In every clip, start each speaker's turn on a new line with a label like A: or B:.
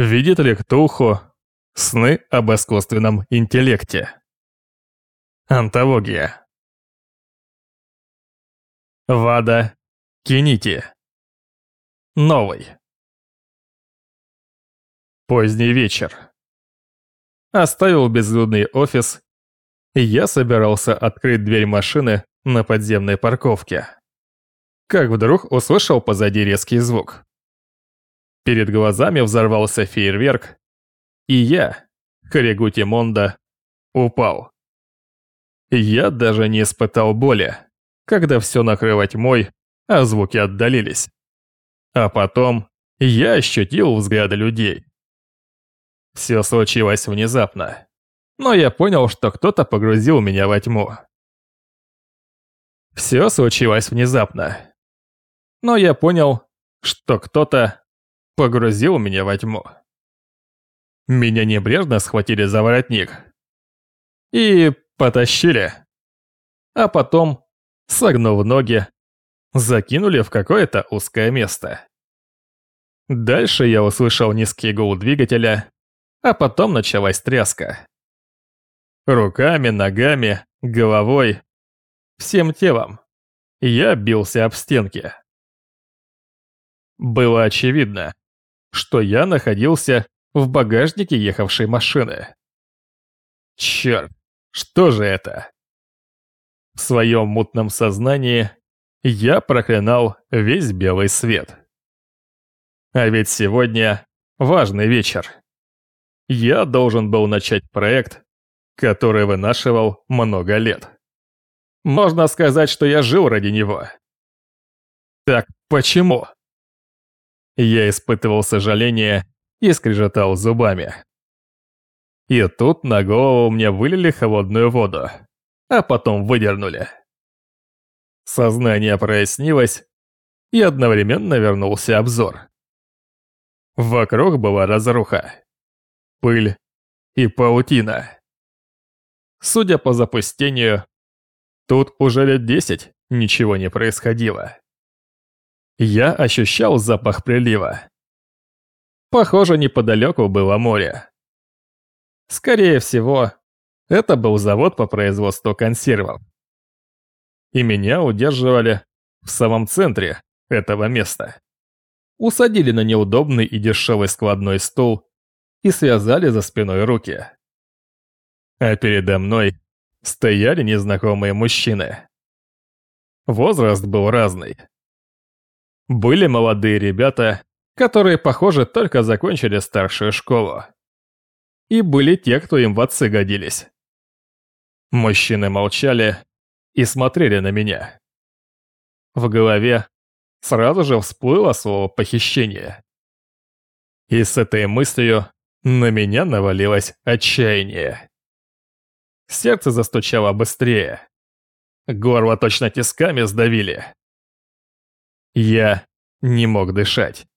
A: Видит ли Ктулху сны об искусственном интеллекте? Антология. Вада Кинити. Новый. Поздний вечер. Оставил безлюдный офис, я собирался открыть дверь машины на подземной парковке. Как вдруг услышал позади резкий звук. Перед глазами взорвался фейерверк, и я, Харигути Монда, упал. Я даже не испытал боли, когда все накрыло тьмой, а звуки отдалились. А потом я ощутил взгляды людей. Все случилось внезапно, но я понял, что кто-то погрузил меня во тьму. Все случилось внезапно, но я понял, что кто-то погрузил меня во тьму. Меня небрежно схватили за воротник и потащили, а потом, согнув ноги, закинули в какое-то узкое место. Дальше я услышал низкий гул двигателя, а потом началась тряска. Руками, ногами, головой, всем телом. Я бился об стенки. Было очевидно, что я находился в багажнике ехавшей машины. Черт, что же это? В своем мутном сознании я проклинал весь белый свет. А ведь сегодня важный вечер. Я должен был начать проект, который вынашивал много лет. Можно сказать, что я жил ради него. Так почему? Я испытывал сожаление и скрежетал зубами. И тут на голову мне вылили холодную воду, а потом выдернули. Сознание прояснилось, и одновременно вернулся обзор. Вокруг была разруха, пыль и паутина. Судя по запустению, тут уже лет десять ничего не происходило. Я ощущал запах прилива. Похоже, неподалеку было море. Скорее всего, это был завод по производству консервов. И меня удерживали в самом центре этого места. Усадили на неудобный и дешевый складной стул и связали за спиной руки. А передо мной стояли незнакомые мужчины. Возраст был разный. Были молодые ребята, которые, похоже, только закончили старшую школу. И были те, кто им в отцы годились. Мужчины молчали и смотрели на меня. В голове сразу же всплыло слово «похищение». И с этой мыслью на меня навалилось отчаяние. Сердце застучало быстрее. Горло точно тисками сдавили. Я не мог дышать.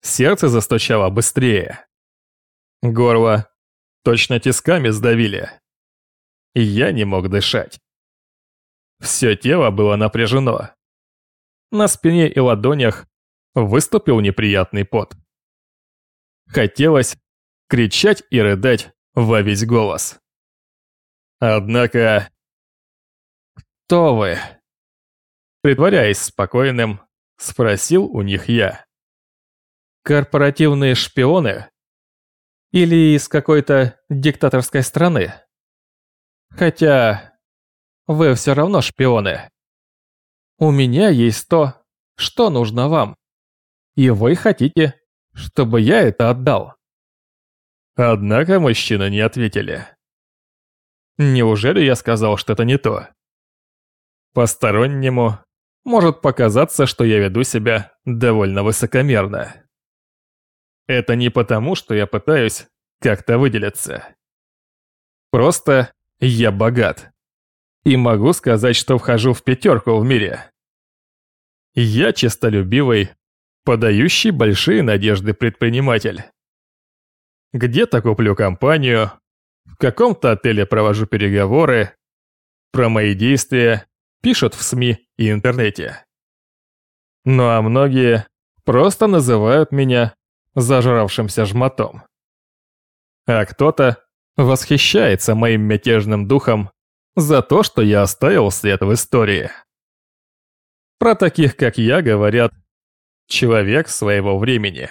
A: Сердце застучало быстрее. Горло точно тисками сдавили. Я не мог дышать. Все тело было напряжено. На спине и ладонях выступил неприятный пот. Хотелось кричать и рыдать во весь голос. Однако... «Кто вы?» Притворяясь спокойным, спросил у них я. «Корпоративные шпионы? Или из какой-то диктаторской страны? Хотя вы все равно шпионы. У меня есть то, что нужно вам. И вы хотите, чтобы я это отдал». Однако мужчины не ответили. Неужели я сказал что-то не то? Постороннему может показаться, что я веду себя довольно высокомерно. Это не потому, что я пытаюсь как-то выделиться. Просто я богат. И могу сказать, что вхожу в пятерку в мире. Я честолюбивый, подающий большие надежды предприниматель. Где-то куплю компанию, в каком-то отеле провожу переговоры. Про мои действия пишут в СМИ и интернете. Ну а многие просто называют меня зажравшимся жмотом. А кто-то восхищается моим мятежным духом за то, что я оставил след в истории. Про таких, как я, говорят «человек своего времени».